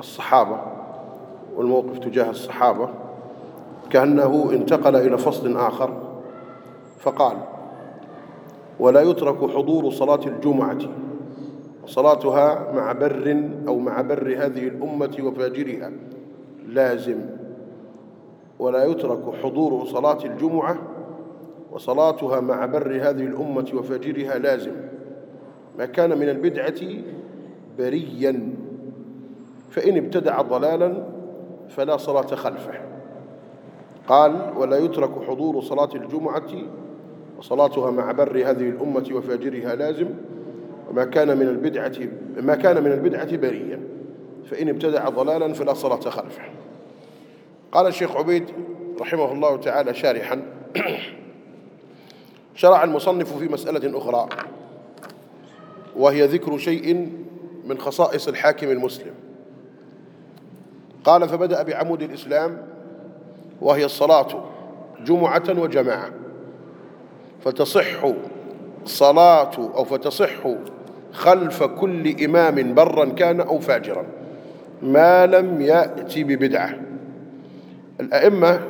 الصحابة والموقف تجاه الصحابة كأنه انتقل إلى فصل آخر فقال ولا يترك حضور صلاة الجمعة وصلاتها مع بر أو مع بر هذه الأمة وفاجرها لازم ولا يترك حضور صلاة الجمعة وصلاتها مع بر هذه الأمة وفاجرها لازم. ما كان من البدعة بريا. فإن ابتدع ضلالا فلا صلاة خلفه. قال ولا يترك حضور صلاة الجمعة وصلاتها مع بر هذه الأمة وفاجرها لازم وما كان من البدعة ما كان من البدعة بريا فإن ابتدع ضلالا فلا صلاة خلفه. قال الشيخ عبيد رحمه الله تعالى شارحا. شرع المصنف في مسألة أخرى وهي ذكر شيء من خصائص الحاكم المسلم. قال فبدأ بعمود الإسلام وهي الصلاة جمعة وجماعة. فتصح صلاة أو فتصح خلف كل إمام برا كان أو فاجرا ما لم يأتي ببدعة. الأئمة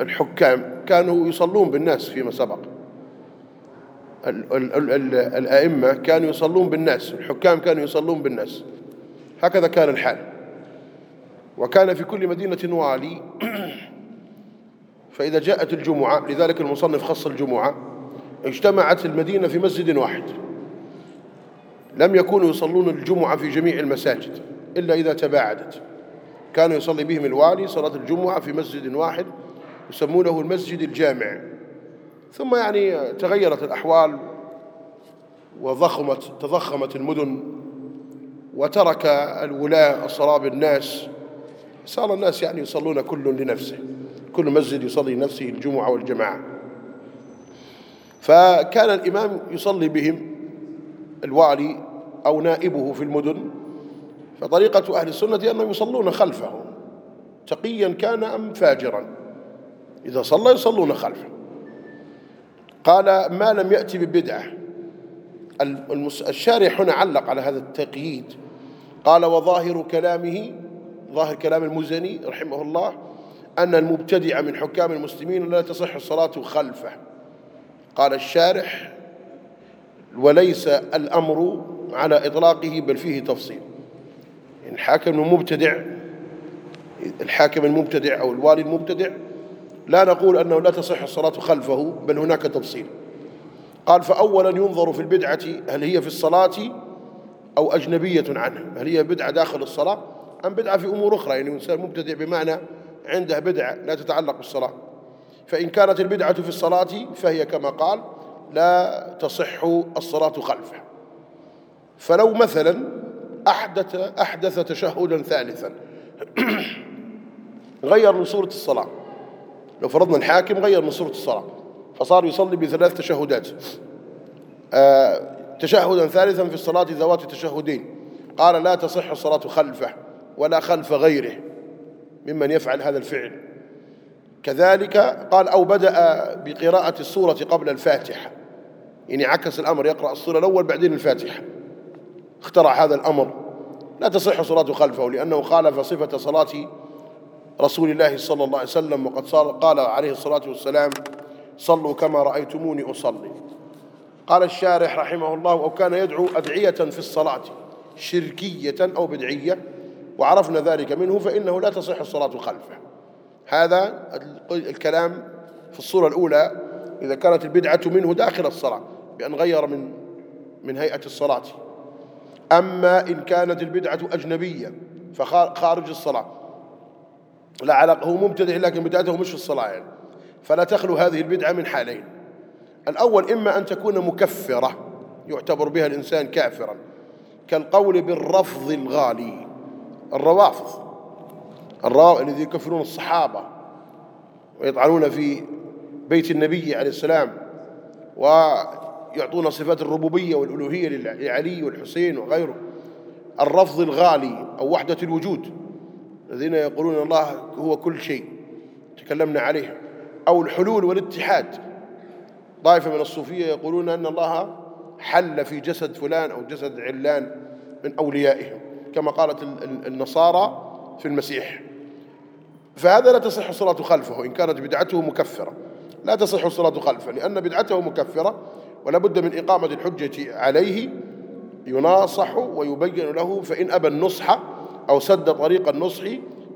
الحكام كانوا يصلون بالناس فيما سبق. الأئمة كانوا يصلون بالناس الحكام كانوا يصلون بالناس. هكذا كان الحال. وكان في كل مدينة والي فإذا جاءت الجمعة لذلك المصنف خص الجمعة اجتمعت المدينة في مسجد واحد. لم يكونوا يصلون الجمعة في جميع المساجد إلا إذا تباعدت. كان يصلي بهم الوالي صلاة الجمعة في مسجد واحد يسمونه المسجد الجامع. ثم يعني تغيرت الأحوال وضخمت تضخمت المدن وترك الولاة الصلاة بالناس صار الناس يعني يصلون كل لنفسه. كل مسجد يصلي لنفسه الجمعة والجماعة. فكان الإمام يصلي بهم الوالي أو نائبه في المدن. فطريقة أهل السنة أنهم يصلون خلفه تقيا كان أم فاجرا. إذا صلى يصلون خلفه. قال ما لم يأتي ببدعة. الشارح هنا علق على هذا التقييد. قال وظاهر كلامه ظاهر كلام المزني رحمه الله أن المبتدع من حكام المسلمين لا تصح الصلاة خلفه. قال الشارح وليس الأمر على إطلاقه بل فيه تفصيل. الحاكم المبتدع الحاكم المبتدع أو الوالي المبتدع لا نقول أنه لا تصح الصلاة خلفه بل هناك تفصيل. قال فأولا ينظر في البدعة هل هي في الصلاة أو أجنبية عنه هل هي بدعة داخل الصلاة؟ أم بدعة في أمور أخرى يعني إنسان مبتدع بمعنى عنده بدعة لا تتعلق بالصلاة. فإن كانت البدعة في الصلاة فهي كما قال لا تصح الصلاة خلفه. فلو مثلا أحدث, أحدث تشهدا ثالثا غير من صورة الصلاة. لو فرضنا الحاكم غير من صورة الصلاة فصار يصلي بثلاث تشهدات. آه تشهدا ثالثا في الصلاة ذوات تشهدين. قال لا تصح الصلاة خلفه. ولا خلف غيره ممن يفعل هذا الفعل. كذلك قال أو بدأ بقراءة السورة قبل الفاتحة. يعني عكس الأمر يقرأ السورة الأول بعدين الفاتحة. اخترع هذا الأمر. لا تصح صلاة خلفه لأنه خالف صفة صلاة رسول الله صلى الله عليه وسلم وقد قال عليه الصلاة والسلام صلوا كما رأيتموني أصلي. قال الشارح رحمه الله أو كان يدعو أدعية في الصلاة شركية أو بدعية. وعرفنا ذلك منه فإنه لا تصح الصلاة خلفه. هذا الكلام في الصورة الأولى إذا كانت البدعة منه داخل الصلاة بأن غير من من هيئة الصلاة. أما إن كانت البدعة أجنبية فخارج الصلاة لا علاقة هو مبتدع لكن بدعته مش في الصلاة يعني. فلا تخلو هذه البدعة من حالين. الأول إما أن تكون مكفرة يعتبر بها الإنسان كافرا كالقول بالرفض الغالي. الروافض الذي يكفرون الصحابة ويطعنون في بيت النبي عليه السلام ويعطون صفات الربوبية والألوهية لعلي والحسين وغيره. الرفض الغالي أو وحدة الوجود الذين يقولون الله هو كل شيء تكلمنا عليه. أو الحلول والاتحاد. طائفة من الصوفية يقولون أن الله حل في جسد فلان أو جسد علان من أوليائهم. كما قالت النصارى في المسيح. فهذا لا تصح الصلاة خلفه إن كانت بدعته مكفرة. لا تصح الصلاة خلفه لأن بدعته مكفرة ولا بد من إقامة الحجة عليه يناصح ويبين له فإن أبى النصح أو سد طريق النصح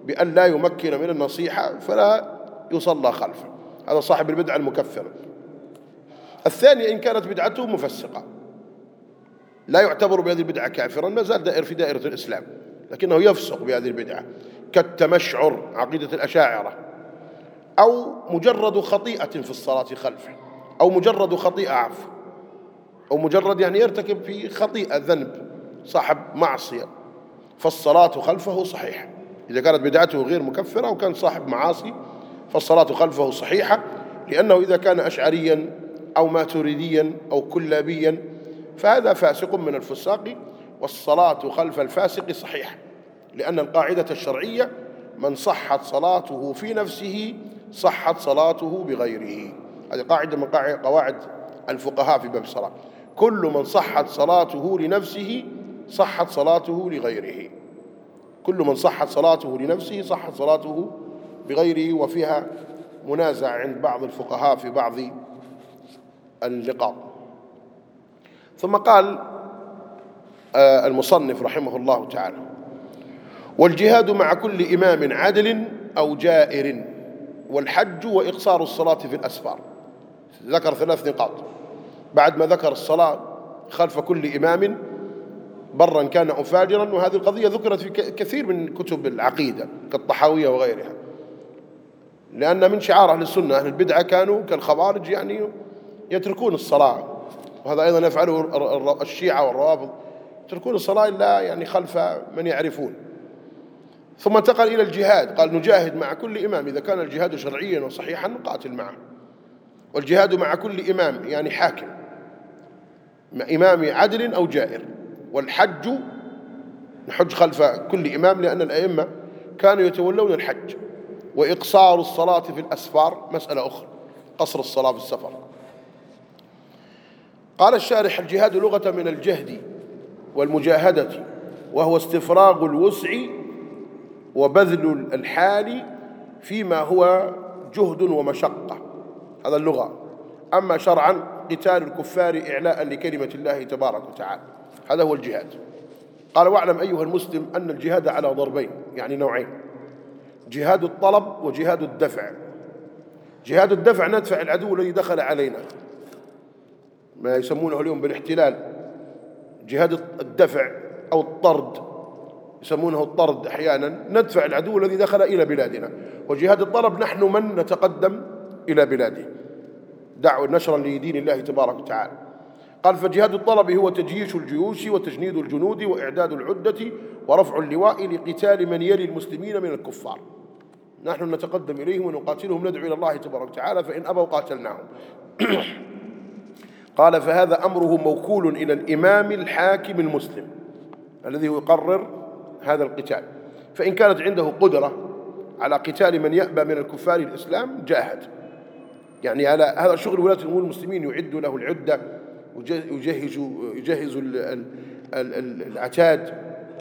بأن لا يمكن من النصيحة فلا يصلى خلفه. هذا صاحب البدعة المكفرة الثانية إن كانت بدعته مفسقة. لا يعتبر بهذه البدعة كافرا ما زال دائر في دائرة الإسلام لكنه يفسق بهذه البدعة كالتمشعر عقيدة الأشاعرة أو مجرد خطيئة في الصلاة خلفه أو مجرد خطيئة عفو أو مجرد يعني يرتكب في خطيئة ذنب صاحب معصية فالصلاة خلفه صحيحة. إذا كانت بدعته غير مكفرة أو كان صاحب معاصي فالصلاة خلفه صحيحة لأنه إذا كان أشعريا أو ماتريديا أو كلابيا فهذا فاسق من الفساق والصلاة خلف الفاسق صحيحة لأن القاعدة الشرعية من صحت صلاته في نفسه صحت صلاته بغيره. هذه قاعدة من قواعد الفقهاء في باب الصلاة. كل من صحت صلاته لنفسه صحت صلاته لغيره. كل من صحت صلاته لنفسه صحت صلاته بغيره وفيها منازع عند بعض الفقهاء في بعض اللقاء. ثم قال آه، المصنف رحمه الله تعالى والجهاد مع كل إمام عدل أو جائر والحج وإقصار الصلاة في الأسفار. ذكر ثلاث نقاط. بعد ما ذكر الصلاة خلف كل إمام برا كان أو فاجرا وهذه القضية ذكرت في كثير من كتب العقيدة كالطحاوية وغيرها. لأن من شعار أهل السنة أهل البدعة كانوا كالخوارج يعني يتركون الصلاة وهذا أيضا يفعله الشيعة والروافض. يتركون الصلاة إلا يعني خلف من يعرفون. ثم انتقل إلى الجهاد. قال نجاهد مع كل إمام. إذا كان الجهاد شرعيا وصحيحا نقاتل معه. والجهاد مع كل إمام يعني حاكم. إمام عدل أو جائر. والحج نحج خلف كل إمام لأن الأئمة كانوا يتولون الحج. وإقصار الصلاة في الأسفار مسألة أخرى. قصر الصلاة في السفر. قال الشارح الجهاد لغة من الجهد والمجاهدة وهو استفراغ الوسع وبذل الحال فيما هو جهد ومشقة. هذا اللغة. أما شرعا قتال الكفار إعلاء لكلمة الله تبارك وتعالى. هذا هو الجهاد. قال واعلم أيها المسلم أن الجهاد على ضربين يعني نوعين جهاد الطلب وجهاد الدفع. جهاد الدفع ندفع العدو الذي دخل علينا. ما يسمونه اليوم بالاحتلال جهاد الدفع أو الطرد يسمونه الطرد أحيانا ندفع العدو الذي دخل إلى بلادنا. وجهاد الطلب نحن من نتقدم إلى بلاده. دعوة نشرا لدين الله تبارك وتعالى. قال فجهاد الطلب هو تجييش الجيوش وتجنيد الجنود وإعداد العدة ورفع اللواء لقتال من يلي المسلمين من الكفار. نحن نتقدم إليهم ونقاتلهم ندعو إلى الله تبارك وتعالى فإن أبوا قاتلناهم. قال فهذا أمره موكول إلى الإمام الحاكم المسلم الذي يقرر هذا القتال. فإن كانت عنده قدرة على قتال من يأبى من الكفار الإسلام جاهد. يعني على هذا شغل ولاة الأمور المسلمين يعد له العدة ويجهز يجهز العتاد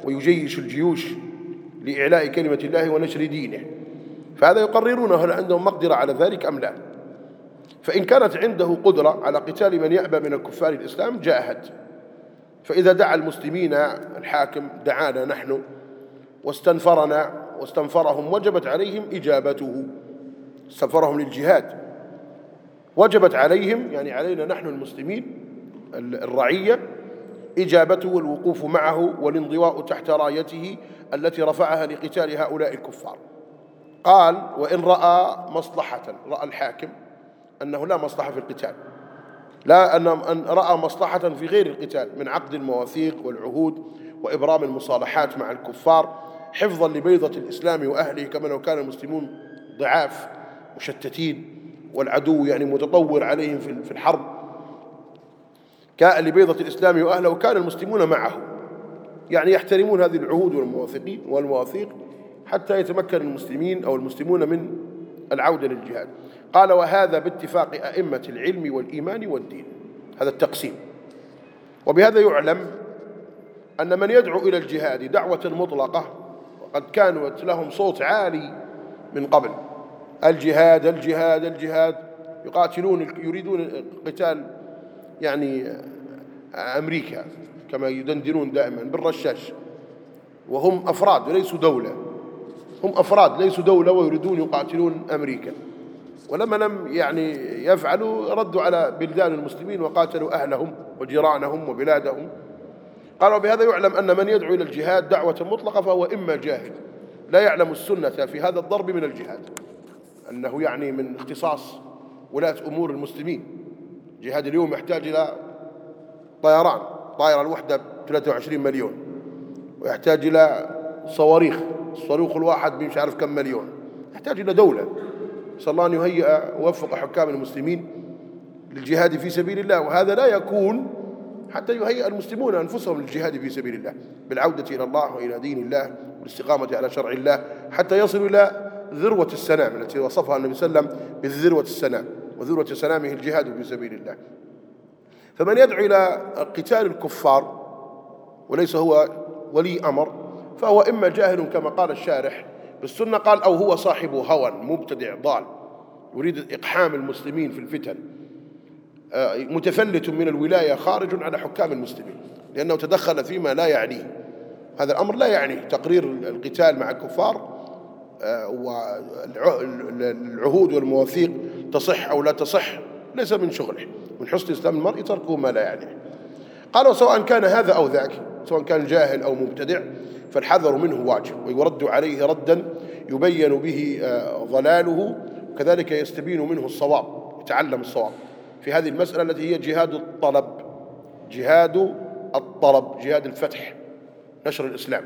ويجيش الجيوش لإعلاء كلمة الله ونشر دينه. فهذا يقررون هل عندهم مقدرة على ذلك أم لا؟ فإن كانت عنده قدرة على قتال من يأبى من الكفار الإسلام جاهد. فإذا دعا المسلمين الحاكم دعانا نحن واستنفرنا واستنفرهم وجبت عليهم إجابته. استنفرهم للجهاد. وجبت عليهم يعني علينا نحن المسلمين الرعية إجابته والوقوف معه والانضواء تحت رايته التي رفعها لقتال هؤلاء الكفار. قال وإن رأى مصلحة رأى الحاكم أنه لا مصلحة في القتال. لا أن رأى مصلحة في غير القتال من عقد المواثيق والعهود وإبرام المصالحات مع الكفار حفظا لبيضة الإسلام وأهله كما لو كان المسلمون ضعاف مشتتين والعدو يعني متطور عليهم في الحرب. كان لبيضة الإسلام وأهله وكان المسلمون معه. يعني يحترمون هذه العهود والمواثيق والمواثيق حتى يتمكن المسلمين أو المسلمون من العودة للجهاد. قال وهذا باتفاق أئمة العلم والإيمان والدين. هذا التقسيم. وبهذا يعلم أن من يدعو إلى الجهاد دعوة مطلقة وقد كانت لهم صوت عالي من قبل. الجهاد الجهاد الجهاد. يقاتلون يريدون قتال يعني أمريكا كما يدندنون دائما بالرشاش. وهم أفراد وليسوا دولة. هم أفراد ليسوا دولة ويريدون يقاتلون أمريكا. ولما لم يعني يفعلوا ردوا على بلدان المسلمين وقاتلوا أهلهم وجيرانهم وبلادهم. قالوا بهذا يعلم أن من يدعو إلى الجهاد دعوة مطلقة فهو إما جاهل. لا يعلم السنة في هذا الضرب من الجهاد أنه يعني من اختصاص ولاة أمور المسلمين. جهاد اليوم يحتاج إلى طيران طائرة الوحدة ب 23 مليون ويحتاج إلى صواريخ الصاروخ الواحد مش عارف كم مليون يحتاج إلى دولة. نسأل الله أن يهيئ ووفق حكام المسلمين للجهاد في سبيل الله. وهذا لا يكون حتى يهيئ المسلمون أنفسهم للجهاد في سبيل الله بالعودة إلى الله وإلى دين الله والاستقامة على شرع الله حتى يصلوا إلى ذروة السلام التي وصفها النبي صلى الله عليه وسلم بالذروة السلام وذروة سلامه الجهاد في سبيل الله. فمن يدعو إلى قتال الكفار وليس هو ولي أمر فهو إما جاهل كما قال الشارح بالسنة قال أو هو صاحب هوى مبتدع ضال يريد إقحام المسلمين في الفتن. آه، متفلت من الولاية خارج على حكام المسلمين لأنه تدخل فيما لا يعنيه. هذا الأمر لا يعنيه. تقرير القتال مع الكفار آه، والعهود والمواثيق تصح أو لا تصح ليس من شغله. من حسن إسلام المرء تركه ما لا يعنيه. قالوا سواء كان هذا أو ذاك سواء كان جاهل أو مبتدع فالحذر منه واجب ويرد عليه ردا يبين به آه، ضلاله وكذلك يستبين منه الصواب يتعلم الصواب. في هذه المسألة التي هي جهاد الطلب جهاد الطلب جهاد الفتح نشر الإسلام.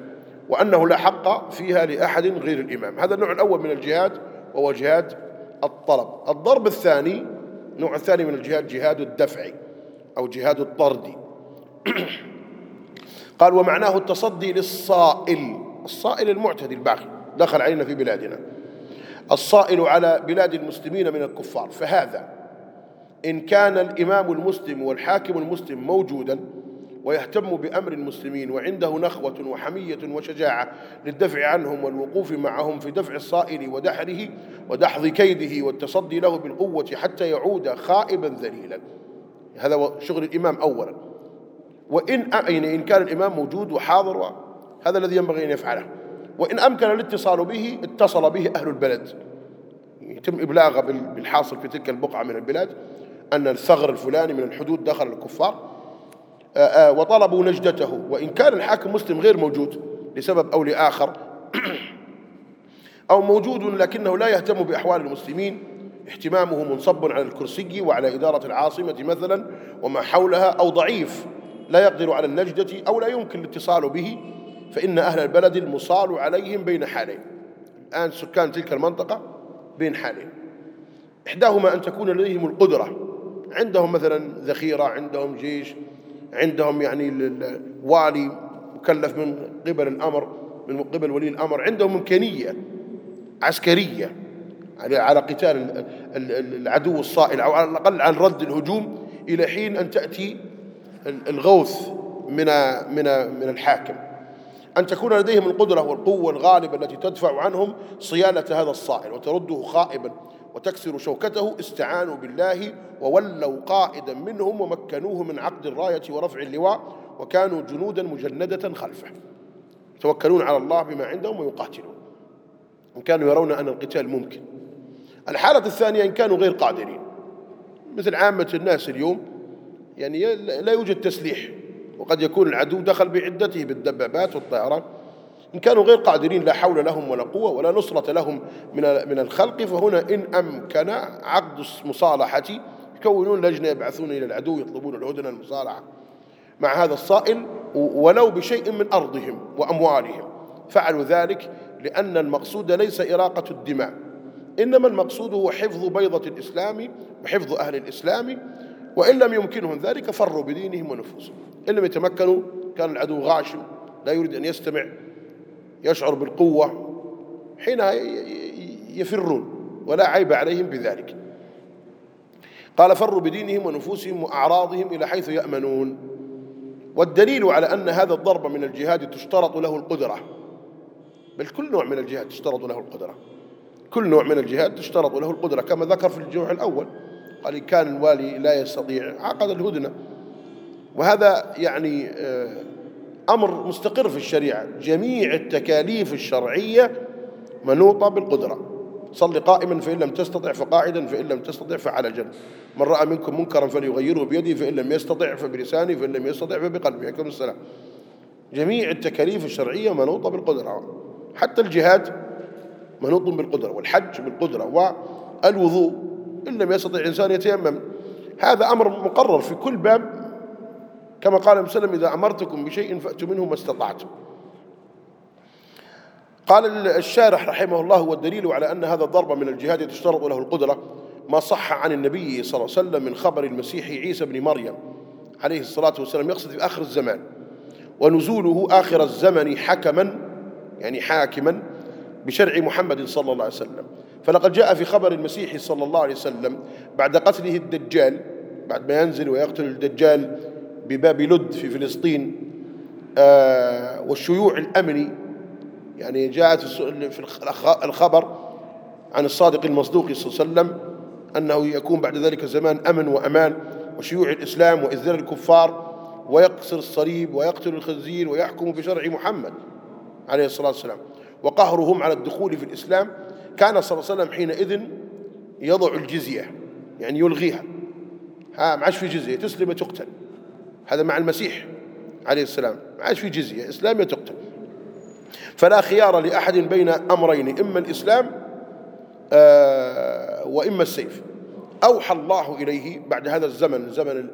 وأنه لا حق فيها لأحد غير الإمام. هذا النوع الأول من الجهاد وهو جهاد الطلب. الضرب الثاني النوع الثاني من الجهاد جهاد الدفع أو جهاد الطرد. قال ومعناه التصدي للصائل الصائل المعتدي الباغي دخل علينا في بلادنا. الصائل على بلاد المسلمين من الكفار فهذا إن كان الإمام المسلم والحاكم المسلم موجودا ويهتم بأمر المسلمين وعنده نخوة وحمية وشجاعة للدفع عنهم والوقوف معهم في دفع الصائل ودحره ودحض كيده والتصدي له بالقوة حتى يعود خائبا ذليلا. هذا شغل الإمام أولا. وإن إن كان الإمام موجود وحاضر هذا الذي ينبغي أن يفعله. وإن أمكن الاتصال به اتصل به أهل البلد. يتم إبلاغه بالحاصل في تلك البقعة من البلاد أن الثغر الفلاني من الحدود دخل الكفار. آه، آه، وطلبوا نجدته. وإن كان الحاكم مسلم غير موجود لسبب أو لآخر أو موجود لكنه لا يهتم بأحوال المسلمين اهتمامه منصب على الكرسي وعلى إدارة العاصمة مثلا وما حولها أو ضعيف. لا يقدر على النجدة أو لا يمكن الاتصال به فإن أهل البلد المصال عليهم بين حالين. الآن سكان تلك المنطقة بين حالين. إحداهما أن تكون لديهم القدرة. عندهم مثلا ذخيرة عندهم جيش عندهم يعني الوالي مكلف من قبل الأمر من قبل ولي الأمر. عندهم إمكانية عسكرية على قتال العدو الصائل أو على الأقل عن رد الهجوم إلى حين أن تأتي الغوث من من من الحاكم. أن تكون لديهم القدرة والقوة الغالبة التي تدفع عنهم صيانة هذا الصائل وترده خائبا وتكسر شوكته استعانوا بالله وولوا قائدا منهم ومكنوه من عقد الراية ورفع اللواء وكانوا جنودا مجندة خلفه. يتوكلون على الله بما عندهم ويقاتلون. إن كانوا يرون أن القتال ممكن. الحالة الثانية إن كانوا غير قادرين. مثل عامة الناس اليوم يعني لا يوجد تسليح. وقد يكون العدو دخل بعدته بالدبابات والطيران. إن كانوا غير قادرين لا حول لهم ولا قوة ولا نصرة لهم من من الخلق فهنا إن أمكن عقد المصالحة يكونون لجنة يبعثون إلى العدو يطلبون الهدنة المصالحة مع هذا الصائل ولو بشيء من أرضهم وأموالهم. فعلوا ذلك لأن المقصود ليس إراقة الدماء إنما المقصود هو حفظ بيضة الإسلام وحفظ أهل الإسلام وإن لم يمكنهم ذلك فروا بدينهم ونفوسهم. إن لم يتمكنوا كان العدو غاشم لا يريد أن يستمع يشعر بالقوة حينها يفرون ولا عيب عليهم بذلك. قال فروا بدينهم ونفوسهم وأعراضهم إلى حيث يأمنون. والدليل على أن هذا الضرب من الجهاد تشترط له القدرة. بل كل نوع من الجهاد تشترط له القدرة. كل نوع من الجهاد تشترط له القدرة كما ذكر في الجوع الأول. قال إن كان الوالي لا يستطيع عقد الهدنة. وهذا يعني آه، أمر مستقر في الشريعة. جميع التكاليف الشرعية منوطة بالقدرة. صل قائما فإن لم تستطع فقاعدا فإن لم تستطع فعلى جنب. من رأى منكم منكرا فليغيره بيده فإن لم يستطع فبلسانه فإن لم يستطع فبقلبه. عليكم السلام. جميع التكاليف الشرعية منوطة بالقدرة. حتى الجهاد منوط بالقدرة والحج بالقدرة والوضوء إن لم يستطع إنسان يتيمم. هذا أمر مقرر في كل باب كما قال وسلم إذا أمرتكم بشيء فأتوا منه ما استطعتم. قال الشارح رحمه الله والدليل على أن هذا الضرب من الجهاد تشترط له القدرة ما صح عن النبي صلى الله عليه وسلم من خبر المسيح عيسى بن مريم عليه الصلاة والسلام يقصد في آخر الزمان ونزوله آخر الزمن حكما يعني حاكما بشرع محمد صلى الله عليه وسلم. فلقد جاء في خبر المسيح صلى الله عليه وسلم بعد قتله الدجال بعد ما ينزل ويقتل الدجال بباب لد في فلسطين آه والشيوع الأمني. يعني جاءت في الخبر عن الصادق المصدوق صلى الله عليه وسلم أنه يكون بعد ذلك زمان أمن وأمان وشيوع الإسلام وإذلال الكفار ويقصر الصليب ويقتل الخنزير ويحكم بشرع محمد عليه الصلاة والسلام وقهرهم على الدخول في الإسلام كان صلى الله عليه وسلم حينئذ يضع الجزية يعني يلغيها. ها ما عادش في جزية تسلم تقتل هذا مع المسيح عليه السلام. ما عادش في جزية إسلام تقتل. فلا خيار لأحد بين أمرين إما الإسلام آه، وإما السيف. أوحى الله إليه بعد هذا الزمن زمن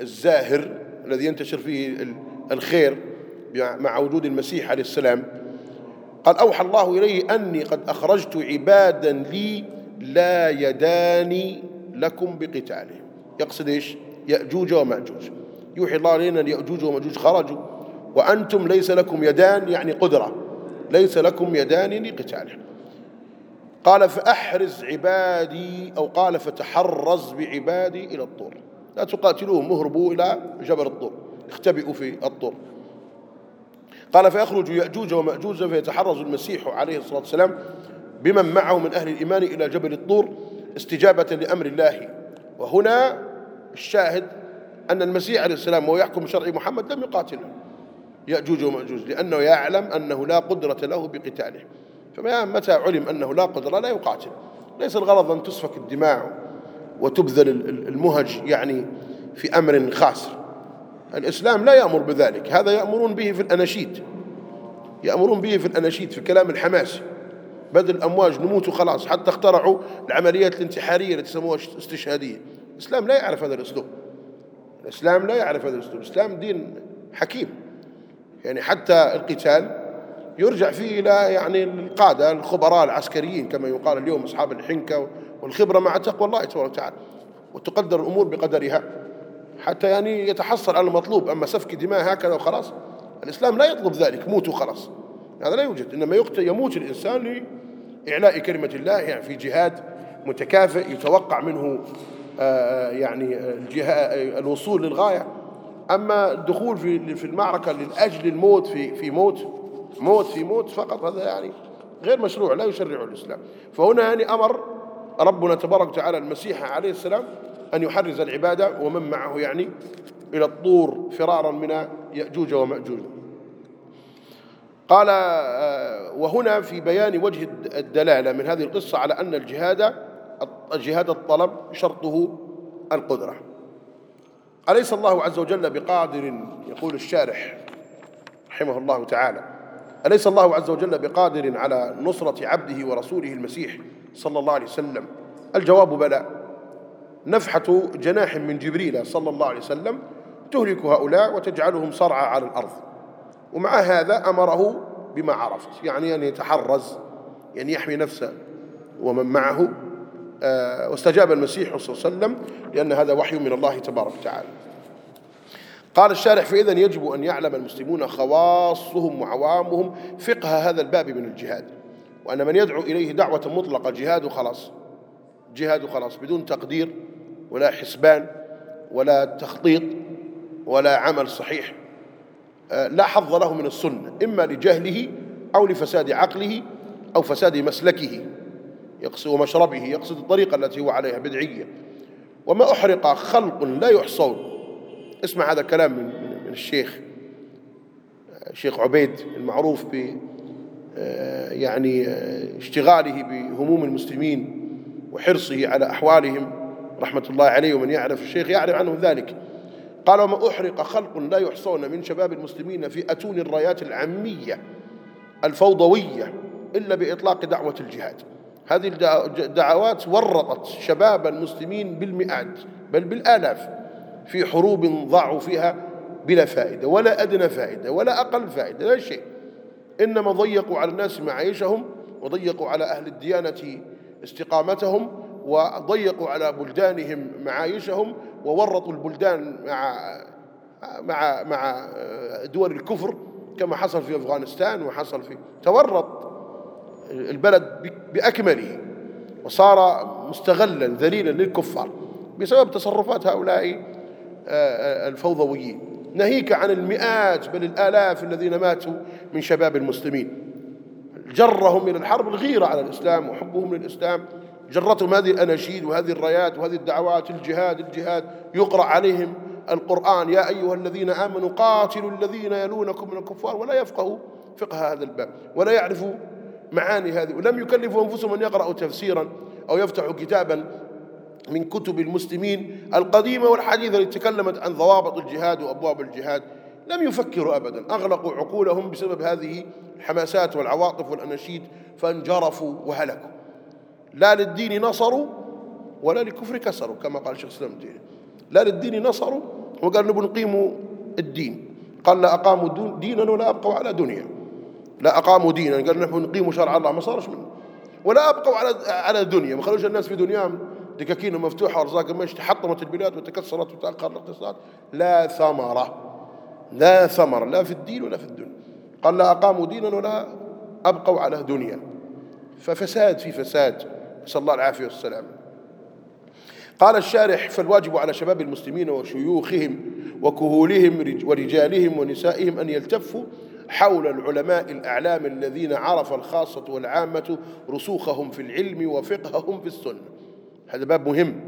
الزاهر الذي ينتشر فيه الخير مع وجود المسيح عليه السلام. قال أوحى الله إليه أني قد أخرجت عبادا لي لا يداني لكم بقتالهم يقصد إيش؟ يأجوج ومأجوج. يوحي الله علينا أن يأجوج ومأجوج خرجوا. وأنتم ليس لكم يدان يعني قدرة. ليس لكم يدان لقتاله. قال فأحرز عبادي أو قال فتحرز بعبادي إلى الطور. لا تقاتلوهم اهربوا إلى جبل الطور. اختبئوا في الطور. قال فيخرج يأجوج ومأجوج فيتحرز المسيح عليه الصلاة والسلام بمن معه من أهل الإيمان إلى جبل الطور استجابة لأمر الله. وهنا الشاهد أن المسيح عليه السلام وهو يحكم بشرع محمد لم يقاتلهم يأجوج ومأجوج لأنه يعلم أنه لا قدرة له بقتاله. فما متى علم أنه لا قدرة لا يقاتل. ليس الغرض أن تسفك الدماء وتبذل المهج يعني في أمر خاسر. الإسلام لا يأمر بذلك. هذا يأمرون به في الأناشيد. يأمرون به في الأناشيد في الكلام الحماسي بدل الأمواج نموت وخلاص. حتى اخترعوا العمليات الانتحارية التي يسموها استشهادية. الإسلام لا يعرف هذا الأسلوب. الإسلام لا يعرف هذا الأسلوب. الإسلام دين حكيم. يعني حتى القتال يرجع فيه إلى يعني القادة الخبراء العسكريين كما يقال اليوم أصحاب الحنكة والخبرة مع تقوى الله تبارك وتعالى. وتقدر الأمور بقدرها. حتى يعني يتحصل على المطلوب. أما سفك دماء هكذا وخلاص الإسلام لا يطلب ذلك موتوا خلاص. هذا لا يوجد إنما يموت الإنسان لإعلاء كلمة الله يعني في جهاد متكافئ يتوقع منه آه، يعني الوصول للغاية. أما الدخول في في المعركة لأجل الموت في في موت موت في موت فقط هذا يعني غير مشروع لا يشرعه الإسلام. فهنا يعني أمر ربنا تبارك وتعالى المسيح عليه السلام أن يحرز العبادة ومن معه يعني إلى الطور فرارا من يأجوج ومأجوج. قال آه، وهنا في بيان وجه الدلالة من هذه القصة على أن الجهاد الجهاد الطلب شرطه القدرة. أليس الله عز وجل بقادر؟ يقول الشارح رحمه الله تعالى. أليس الله عز وجل بقادر على نصرة عبده ورسوله المسيح صلى الله عليه وسلم؟ الجواب بلى. نفحة جناح من جبريل صلى الله عليه وسلم تهلك هؤلاء وتجعلهم صرعى على الأرض. ومع هذا أمره بما عرفت يعني أن يتحرز يعني يحمي نفسه ومن معه. آه، واستجاب المسيح صلى الله عليه وسلم لأن هذا وحي من الله تبارك وتعالى. قال الشارح فإذا يجب أن يعلم المسلمون خواصهم وعوامهم فقه هذا الباب من الجهاد. وأن من يدعو إليه دعوة مطلقة جهاد خلاص جهاد خلاص بدون تقدير. ولا حسبان ولا تخطيط ولا عمل صحيح. آه، لا حظ له من السنة إما لجهله أو لفساد عقله أو فساد مسلكه. يقصد ومشربه يقصد الطريقة التي هو عليها بدعية. وما أحرق خلق لا يحصون. اسمع هذا كلام من, من الشيخ الشيخ عبيد المعروف ب آه، يعني آه، اشتغاله بهموم المسلمين وحرصه على أحوالهم. رحمة الله عليه ومن يعرف الشيخ يعرف عنه ذلك. قال وما أحرق خلق لا يحصون من شباب المسلمين في أتون الرايات العامية الفوضوية إلا بإطلاق دعوة الجهاد. هذه الدعوات ورطت شباب المسلمين بالمئات بل بالآلاف في حروب ضاعوا فيها بلا فائدة ولا أدنى فائدة ولا أقل فائدة لا شيء. إنما ضيقوا على الناس معايشهم وضيقوا على أهل الديانة استقامتهم وضيقوا على بلدانهم معايشهم وورطوا البلدان مع مع مع دول الكفر كما حصل في أفغانستان وحصل في تورط البلد بأكمله وصار مستغلا ذليلا للكفار بسبب تصرفات هؤلاء آه، آه، الفوضويين. ناهيك عن المئات بل الآلاف الذين ماتوا من شباب المسلمين. جرهم إلى الحرب الغيرة على الإسلام وحبهم للإسلام. جرتهم هذه الأناشيد وهذه الرايات وهذه الدعوات الجهاد الجهاد. يقرأ عليهم القرآن. يا أيها الذين آمنوا قاتلوا الذين يلونكم من الكفار ولا يفقهوا فقه هذا الباب ولا يعرفوا معاني هذه. ولم يكلفوا أنفسهم أن يقرأوا تفسيرا أو يفتحوا كتابا من كتب المسلمين القديمة والحديثة التي تكلمت عن ضوابط الجهاد وأبواب الجهاد. لم يفكروا أبدا. أغلقوا عقولهم بسبب هذه الحماسات والعواطف والأناشيد فانجرفوا وهلكوا. لا للدين نصروا ولا للكفر كسروا كما قال الشيخ الإسلام لا للدين نصروا وقال نبغى نقيموا الدين. قال لا أقاموا دينا ولا أبقوا على دنيا. لا أقاموا دينا قال نحن نقيم شرع الله ما صارش منه. ولا أبقوا على على دنيا ما خلوش الناس في دنياهم دكاكين مفتوحة وأرزاق مش تحطمت البلاد وتكسرت وتأخر الاقتصاد. لا ثمرة لا ثمرة لا في الدين ولا في الدنيا. قال لا أقاموا دينا ولا أبقوا على دنيا. ففساد في فساد. نسأل الله العافية والسلام. قال الشارح فالواجب على شباب المسلمين وشيوخهم وكهولهم ورجالهم ونسائهم أن يلتفوا حول العلماء الأعلام الذين عرف الخاصة والعامة رسوخهم في العلم وفقههم في السنة. هذا باب مهم.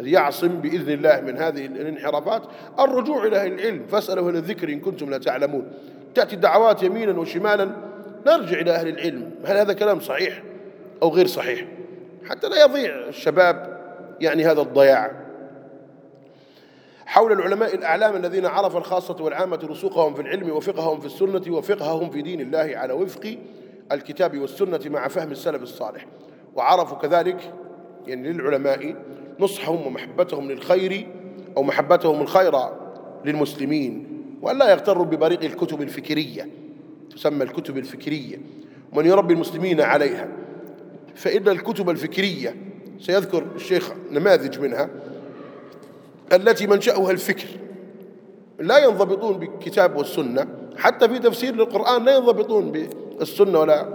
يعصم بإذن الله من هذه الانحرافات. الرجوع إلى العلم. فاسألوا أهل الذكر إن كنتم لا تعلمون. تأتي الدعوات يمينا وشمالا. نرجع إلى أهل العلم. هل هذا كلام صحيح أو غير صحيح؟ حتى لا يضيع الشباب يعني هذا الضياع. حول العلماء الأعلام الذين عرف الخاصة والعامة رسوخهم في العلم وفقههم في السنة وفقههم في دين الله على وفق الكتاب والسنة مع فهم السلف الصالح. وعرفوا كذلك يعني للعلماء نصحهم ومحبتهم للخير أو محبتهم الخير للمسلمين. وأن لا يغتروا ببريق الكتب الفكرية تسمى الكتب الفكرية. ومن يربي المسلمين عليها. فإن الكتب الفكرية سيذكر الشيخ نماذج منها التي منشأها الفكر. لا ينضبطون بالكتاب والسنة حتى في تفسير للقرآن لا ينضبطون بالسنة ولا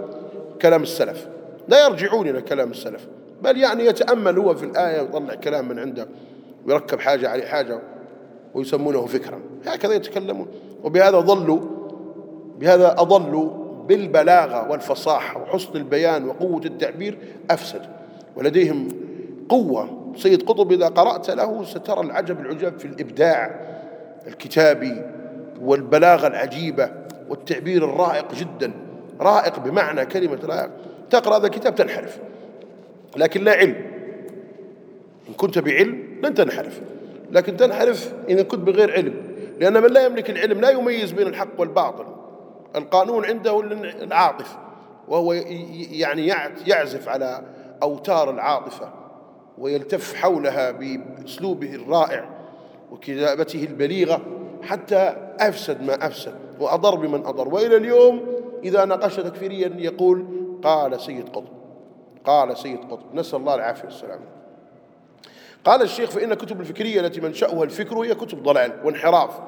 كلام السلف. لا يرجعون إلى كلام السلف بل يعني يتأمل هو في الآية ويطلع كلام من عنده ويركب حاجة عليه حاجة ويسمونه فكرا. هكذا يتكلمون وبهذا ضلوا بهذا أضلوا بالبلاغة والفصاحة وحسن البيان وقوة التعبير أفسد. ولديهم قوة. سيد قطب إذا قرأت له سترى العجب العجاب في الإبداع الكتابي والبلاغة العجيبة والتعبير الرائق جدا. رائق بمعنى كلمة رائق. تقرأ هذا الكتاب تنحرف. لكن لا علم. إن كنت بعلم لن تنحرف. لكن تنحرف إذا كنت بغير علم. لأن من لا يملك العلم لا يميز بين الحق والباطل. القانون عنده العاطفة وهو يعني يعزف على أوتار العاطفة ويلتف حولها بأسلوبه الرائع وكتابته البليغة حتى أفسد ما أفسد وأضر بمن أضر. وإلى اليوم إذا ناقش تكفيريا يقول قال سيد قطب قال سيد قطب نسأل الله العافية والسلام قال الشيخ فإن كتب الفكرية التي منشأها الفكر هي كتب ضلال وانحراف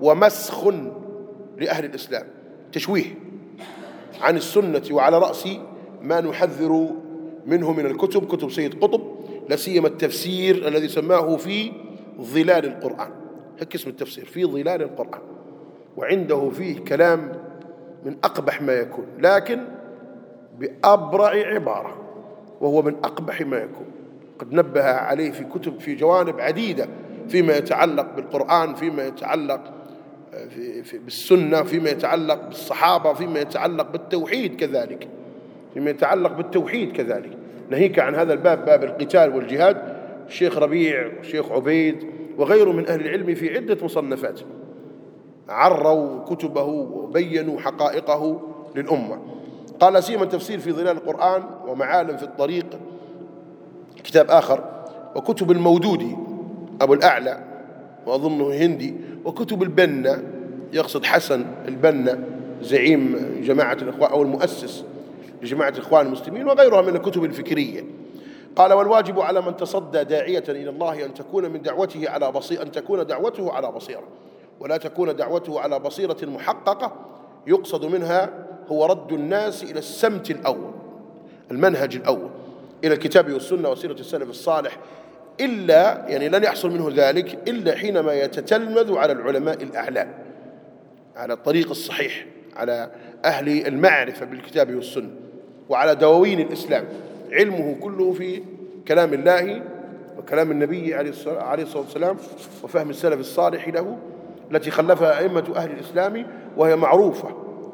ومسخ لأهل الإسلام. تشويه عن السنة وعلى رأس ما نحذر منه من الكتب كتب سيد قطب لا سيما التفسير الذي سماه في ظلال القرآن. هيك اسم التفسير في ظلال القرآن. وعنده فيه كلام من أقبح ما يكون لكن بأبرع عبارة وهو من أقبح ما يكون. قد نبه عليه في كتب في جوانب عديدة فيما يتعلق بالقرآن فيما يتعلق في في بالسنة فيما يتعلق بالصحابة فيما يتعلق بالتوحيد كذلك. فيما يتعلق بالتوحيد كذلك. ناهيك عن هذا الباب باب القتال والجهاد. الشيخ ربيع والشيخ عبيد وغيره من أهل العلم في عدة مصنفات. عروا كتبه وبينوا حقائقه للأمة. قال سيما التفسير في ظلال القرآن ومعالم في الطريق. كتاب آخر. وكتب المودودي أبو الأعلى وأظنه هندي. وكتب البنا يقصد حسن البنا زعيم جماعة الإخوان أو المؤسس لجماعة الإخوان المسلمين وغيرها من الكتب الفكرية. قال والواجب على من تصدى داعية إلى الله أن تكون من دعوته على بصيرة أن تكون دعوته على بصيرة. ولا تكون دعوته على بصيرة محققة يقصد منها هو رد الناس إلى السمت الأول المنهج الأول إلى الكتاب والسنة وسيرة السلف الصالح. إلا يعني لن يحصل منه ذلك إلا حينما يتتلمذ على العلماء الأعلام. على الطريق الصحيح على أهل المعرفة بالكتاب والسنة وعلى دواوين الإسلام. علمه كله في كلام الله وكلام النبي عليه الصلاة والسلام وفهم السلف الصالح له التي خلفها أئمة أهل الإسلام وهي معروفة.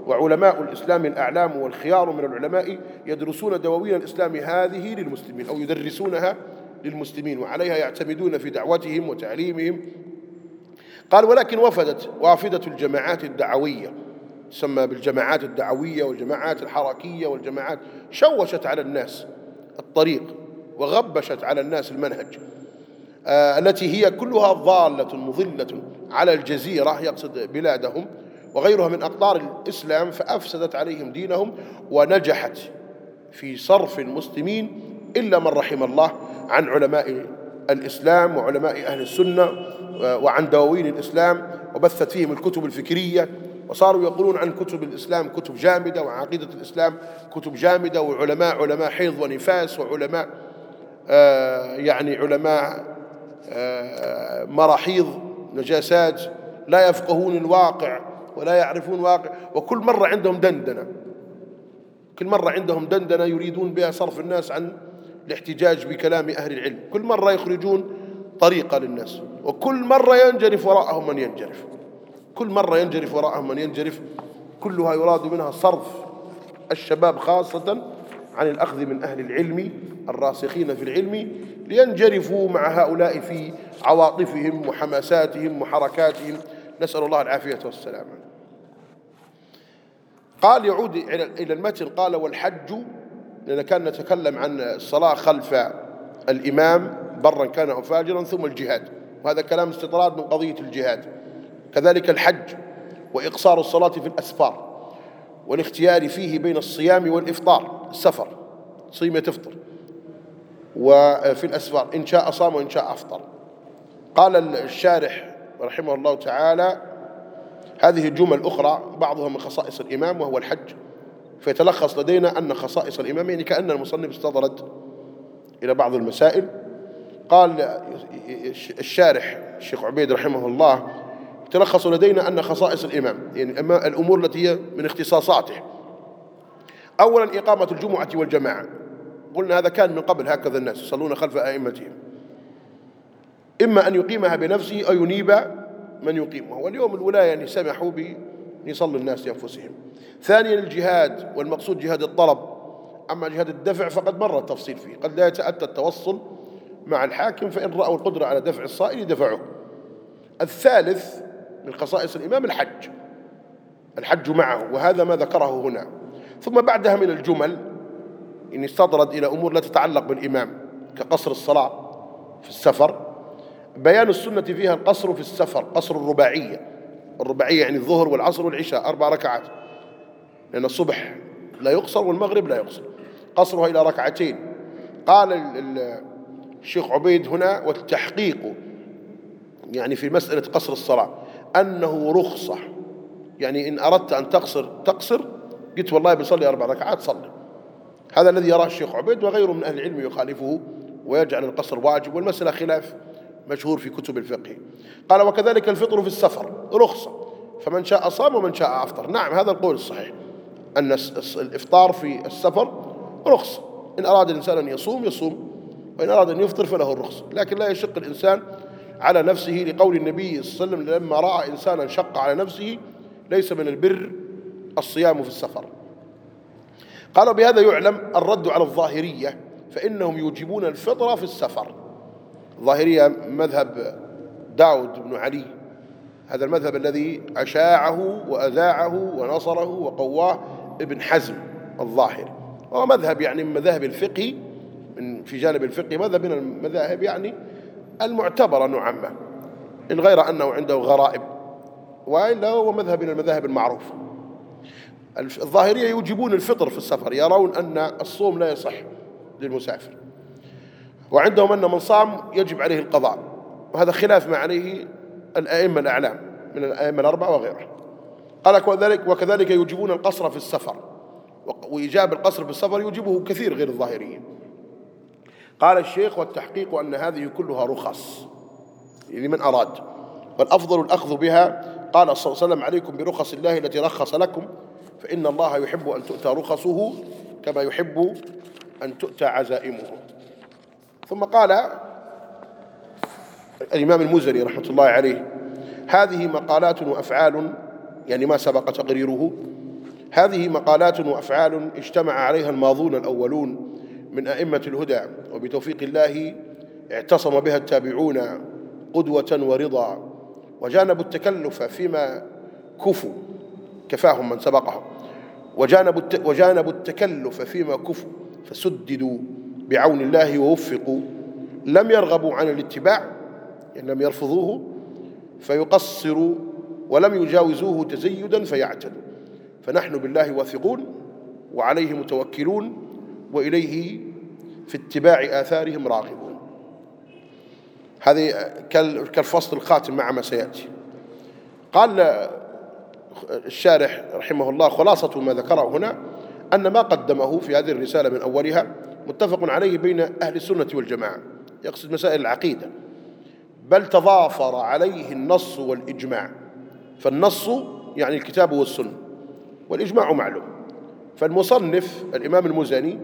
وعلماء الإسلام الأعلام والخيار من العلماء يدرسون دواوين الإسلام هذه للمسلمين أو يدرسونها للمسلمين وعليها يعتمدون في دعوتهم وتعليمهم قال ولكن وفدت وافدة الجماعات الدعوية تسمى بالجماعات الدعوية والجماعات الحركية والجماعات شوشت على الناس الطريق وغبشت على الناس المنهج آه التي هي كلها ضالة مضلة على الجزيرة يقصد بلادهم وغيرها من أقطار الإسلام فأفسدت عليهم دينهم ونجحت في صرف المسلمين إلا من رحم الله عن علماء الإسلام وعلماء أهل السنة وعن دواوين الإسلام وبثت فيهم الكتب الفكرية وصاروا يقولون عن كتب الإسلام كتب جامدة وعقيدة الإسلام كتب جامدة وعلماء علماء حيض ونفاس وعلماء آه يعني علماء آه مراحيض نجاسات لا يفقهون الواقع ولا يعرفون واقع وكل مرة عندهم دندنة. كل مرة عندهم دندنة يريدون بها صرف الناس عن الاحتجاج بكلام أهل العلم. كل مرة يخرجون طريقة للناس. وكل مرة ينجرف وراءهم من ينجرف. كل مرة ينجرف وراءهم من ينجرف كلها يراد منها صرف الشباب خاصة عن الأخذ من أهل العلم الراسخين في العلم لينجرفوا مع هؤلاء في عواطفهم وحماساتهم وحركاتهم. نسأل الله العافية والسلامة قال يعود إلى المتن قال والحج لأن كان نتكلم عن الصلاة خلف الإمام برا كان أو فاجرا ثم الجهاد. وهذا كلام استطراد من قضية الجهاد. كذلك الحج وإقصار الصلاة في الأسفار والاختيار فيه بين الصيام والإفطار السفر صيمة تفطر. وفي الأسفار إن شاء صام وإن شاء أفطر. قال الشارح رحمه الله تعالى هذه جمل أخرى بعضها من خصائص الإمام وهو الحج. فيتلخص لدينا أن خصائص الإمام يعني كأن المصنف استطرد إلى بعض المسائل. قال الشارح الشيخ عبيد رحمه الله تلخص لدينا أن خصائص الإمام يعني الأمور التي هي من اختصاصاته. أولا إقامة الجمعة والجماعة. قلنا هذا كان من قبل هكذا الناس يصلون خلف أئمتهم. إما أن يقيمها بنفسه أو ينيب من يقيمها. واليوم الولاية يعني سمحوا بأن يصلي الناس لأنفسهم. ثانيا الجهاد والمقصود جهاد الطلب. أما جهاد الدفع فقد مر التفصيل فيه قد لا يتأتى التوصل مع الحاكم فإن رأوا القدرة على دفع الصائل دفعوه الثالث من خصائص الإمام الحج. الحج معه وهذا ما ذكره هنا. ثم بعدها من الجمل إن استطرد إلى أمور لا تتعلق بالإمام كقصر الصلاة في السفر. بيان السنة فيها القصر في السفر قصر الرباعية. الرباعية يعني الظهر والعصر والعشاء أربع ركعات. لأن الصبح لا يقصر والمغرب لا يقصر. قصرها إلى ركعتين. قال الشيخ عبيد هنا والتحقيق يعني في مسألة قصر الصلاة. أنه رخصة. يعني إن أردت أن تقصر تقصر قلت والله بصلي أربع ركعات صلي. هذا الذي يراه الشيخ عبيد وغيره من أهل العلم يخالفه ويجعل القصر واجب والمسألة خلاف مشهور في كتب الفقه. قال وكذلك الفطر في السفر. رخصة. فمن شاء صام ومن شاء أفطر. نعم هذا القول الصحيح. أن الإفطار في السفر رخصة. إن أراد الإنسان أن يصوم يصوم. وإن أراد أن يفطر فله الرخصة لكن لا يشق الإنسان على نفسه لقول النبي صلى الله عليه وسلم لما رأى إنسانا شق على نفسه ليس من البر الصيام في السفر. قال بهذا يعلم الرد على الظاهرية فإنهم يوجبون الفطر في السفر. الظاهرية مذهب داود بن علي هذا المذهب الذي أشاعه وأذاعه ونصره وقواه ابن حزم الظاهر. وهو مذهب يعني مذاهب الفقه من في جانب الفقه مذهب من المذاهب يعني المعتبرة نوعا ما إن غير أنه عنده غرائب وإلا هو مذهب من المذاهب المعروفة. الظاهرية يوجبون الفطر في السفر يرون أن الصوم لا يصح للمسافر وعندهم أن من صام يجب عليه القضاء وهذا خلاف ما عليه الأئمة الأعلام من الأئمة الأربعة وغيرها قال وكذلك, وكذلك يوجبون القصر في السفر وإيجاب القصر في السفر يوجبه كثير غير الظاهريين قال الشيخ والتحقيق أن هذه كلها رخص لمن أراد. والأفضل الأخذ بها قال صلى الله عليه وسلم عليكم برخص الله التي رخص لكم فإن الله يحب أن تؤتى رخصه كما يحب أن تؤتى عزائمه. ثم قال الإمام المزني رحمة الله عليه هذه مقالات وأفعال يعني ما سبق تقريره هذه مقالات وأفعال اجتمع عليها الماضون الأولون من أئمة الهدى وبتوفيق الله اعتصم بها التابعون قدوة ورضا وجانبوا التكلف فيما كفوا كفاهم من سبقهم وجانبوا وجانبوا التكلف فيما كفوا فسددوا بعون الله ووفقوا. لم يرغبوا عن الاتباع يعني لم يرفضوه فيقصروا ولم يجاوزوه تزيدا فيعتدوا. فنحن بالله واثقون وعليه متوكلون وإليه في اتباع آثارهم راغبون. هذه كالفصل الخاتم مع ما سيأتي. قال الشارح رحمه الله خلاصة ما ذكره هنا أن ما قدمه في هذه الرسالة من أولها متفق عليه بين أهل السنة والجماعة. يقصد مسائل العقيدة. بل تضافر عليه النص والإجماع. فالنص يعني الكتاب والسنة. والإجماع معلوم. فالمصنف الإمام المزني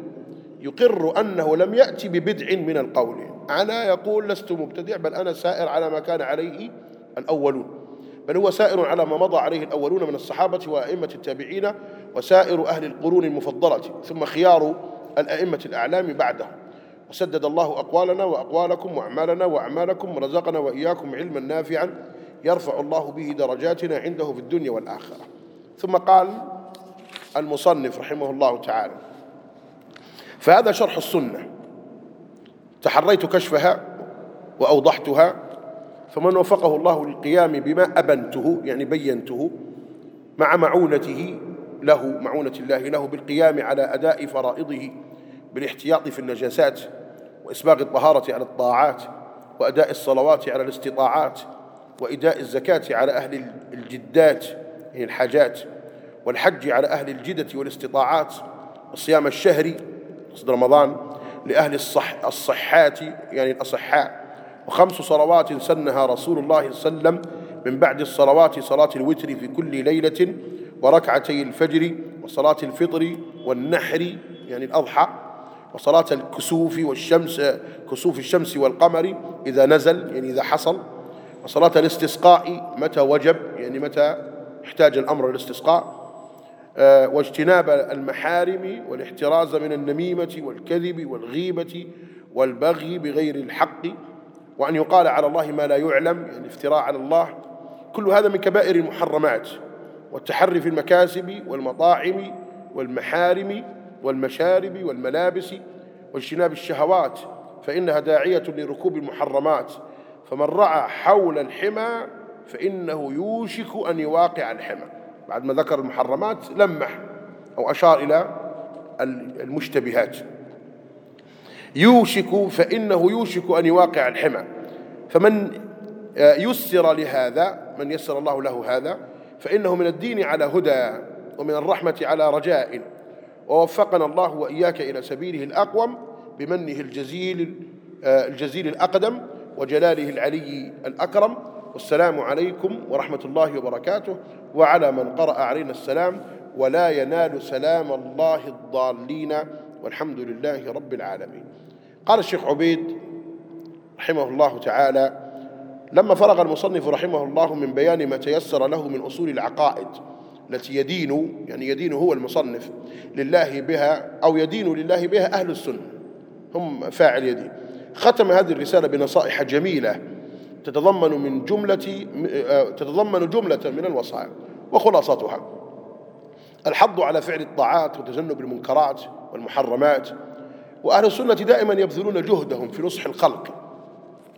يقر أنه لم يأتي ببدع من القول. أنا يقول لست مبتدع بل أنا سائر على ما كان عليه الأولون. بل هو سائر على ما مضى عليه الأولون من الصحابة وأئمة التابعين وسائر أهل القرون المفضلة ثم خيار الأئمة الأعلام بعده وسدد الله أقوالنا وأقوالكم وأعمالنا وأعمالكم ورزقنا وإياكم علما نافعا يرفع الله به درجاتنا عنده في الدنيا والآخرة. ثم قال المصنف رحمه الله تعالى فهذا شرح السنة. تحريت كشفها وأوضحتها فمن وفقه الله للقيام بما أبنته يعني بينته مع معونته له معونة الله له بالقيام على أداء فرائضه بالاحتياط في النجاسات وإسباغ الطهارة على الطاعات وأداء الصلوات على الاستطاعات وإداء الزكاة على أهل الجدات يعني الحاجات والحج على أهل الجدة والاستطاعات وصيام الشهر قصد رمضان لأهل الصح الصحات يعني الأصحاء. وخمس صلوات سنها رسول الله صلى الله عليه وسلم من بعد الصلوات صلاة الوتر في كل ليلة وركعتي الفجر وصلاة الفطر والنحر يعني الأضحى وصلاة الكسوف والشمس كسوف الشمس والقمر إذا نزل يعني إذا حصل وصلاة الاستسقاء متى وجب يعني متى احتاج الأمر للاستسقاء. واجتناب المحارم والاحتراز من النميمة والكذب والغيبة والبغي بغير الحق وأن يقال على الله ما لا يعلم يعني افتراء على الله. كل هذا من كبائر المحرمات والتحري في المكاسب والمطاعم والمحارم والمشارب والملابس واجتناب الشهوات فإنها داعية لركوب المحرمات. فمن رعى حول الحمى فإنه يوشك أن يواقع الحمى. بعد ما ذكر المحرمات لمح أو أشار إلى المشتبهات. يوشك فإنه يوشك أن يواقع الحمى. فمن آه، يسر لهذا من يسر الله له هذا فإنه من الدين على هدى ومن الرحمة على رجاء. ووفقنا الله وإياك إلى سبيله الأقوم بمنه الجزيل آه، الجزيل الأقدم وجلاله العلي الأكرم. والسلام عليكم ورحمة الله وبركاته وعلى من قرأ علينا السلام ولا ينال سلام الله الضالين والحمد لله رب العالمين. قال الشيخ عبيد رحمه الله تعالى لما فرغ المصنف رحمه الله من بيان ما تيسر له من أصول العقائد التي يدين يعني يدين هو المصنف لله بها أو يدين لله بها أهل السنة. هم فاعل يدين. ختم هذه الرسالة بنصائح جميلة تتضمن من جملة تتضمن جملة من الوصايا وخلاصتها الحض على فعل الطاعات وتجنب المنكرات والمحرمات. وأهل السنة دائما يبذلون جهدهم في نصح الخلق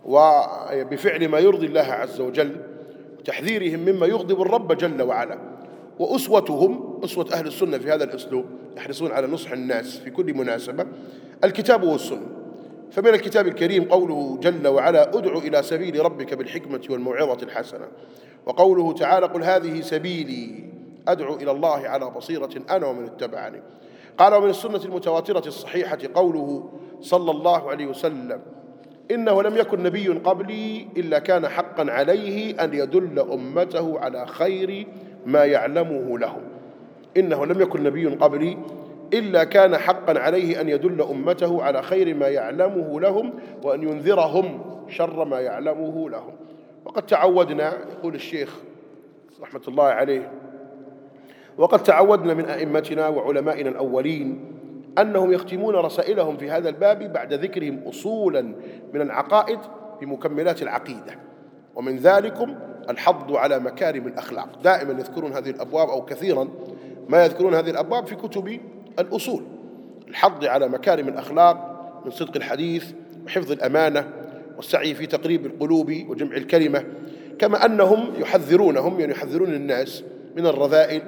وبفعل ما يرضي الله عز وجل وتحذيرهم مما يغضب الرب جل وعلا. وأسوتهم أسوة أهل السنة في هذا الأسلوب يحرصون على نصح الناس في كل مناسبة الكتاب والسنة. فمن الكتاب الكريم قوله جل وعلا ادع إلى سبيل ربك بالحكمة والموعظة الحسنة. وقوله تعالى قل هذه سبيلي أدعو إلى الله على بصيرة أنا ومن اتبعني. قال ومن السنة المتواترة الصحيحة قوله صلى الله عليه وسلم إنه لم يكن نبي قبلي إلا كان حقا عليه أن يدل أمته على خير ما يعلمه لهم. إنه لم يكن نبي قبلي إلا كان حقا عليه أن يدل أمته على خير ما يعلمه لهم وأن ينذرهم شر ما يعلمه لهم. وقد تعودنا يقول الشيخ رحمة الله عليه وقد تعودنا من أئمتنا وعلمائنا الأولين أنهم يختمون رسائلهم في هذا الباب بعد ذكرهم أصولا من العقائد بمكملات العقيدة. ومن ذلكم الحض على مكارم الأخلاق. دائما يذكرون هذه الأبواب أو كثيرا ما يذكرون هذه الأبواب في كتب الأصول الحض على مكارم الأخلاق من صدق الحديث وحفظ الأمانة والسعي في تقريب القلوب وجمع الكلمة كما أنهم يحذرونهم يعني يحذرون الناس من الرذائل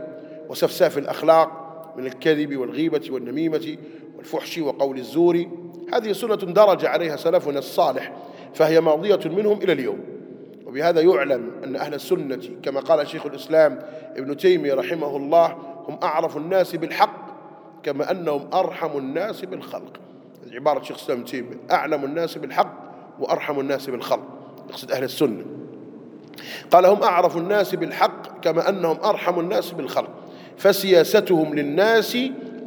وسفساف الأخلاق من الكذب والغيبة والنميمة والفحش وقول الزور. هذه سنة درج عليها سلفنا الصالح فهي ماضية منهم إلى اليوم. وبهذا يعلم أن أهل السنة كما قال شيخ الإسلام ابن تيمية رحمه الله هم أعرف الناس بالحق كما أنهم أرحم الناس بالخلق. عبارة شيخ الإسلام تيمية. أعلم الناس بالحق وأرحم الناس بالخلق. يقصد أهل السنة. قال هم أعرف الناس بالحق كما أنهم أرحم الناس بالخلق. فسياستهم للناس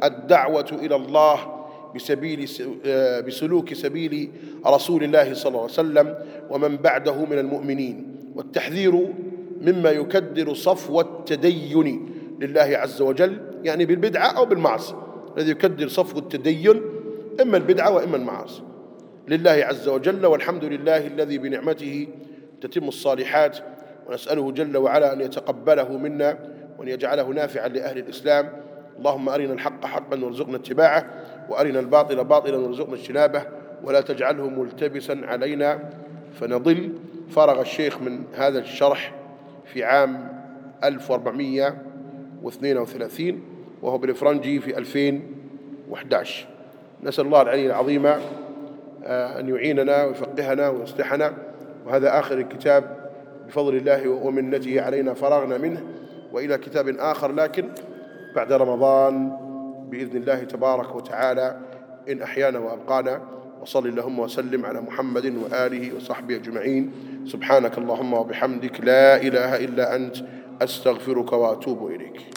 الدعوة إلى الله بسبيل آه، بسلوك سبيل رسول الله صلى الله عليه وسلم ومن بعده من المؤمنين. والتحذير مما يكدر صفو التدين لله عز وجل يعني بالبدعة أو بالمعصية. الذي يكدر صفو التدين إما البدعة وإما المعاصي. لله عز وجل والحمد لله الذي بنعمته تتم الصالحات ونسأله جل وعلا أن يتقبله منا وأن يجعله نافعا لأهل الإسلام. اللهم أرنا الحق حقا وارزقنا اتباعه وأرنا الباطل باطلا وارزقنا اجتنابه ولا تجعله ملتبسا علينا. فنضل. فرغ الشيخ من هذا الشرح في عام 1432 وهو بالفرنجي في 2011 نسأل الله العلي العظيم آه، أن يعيننا ويفقهنا ويصلحنا. وهذا آخر الكتاب بفضل الله ومنته علينا فرغنا منه وإلى كتاب آخر لكن بعد رمضان بإذن الله تبارك وتعالى إن أحيانا وأبقانا وصل اللهم وسلم على محمد وآله وصحبه أجمعين. سبحانك اللهم وبحمدك لا إله إلا أنت أستغفرك وأتوب إليك.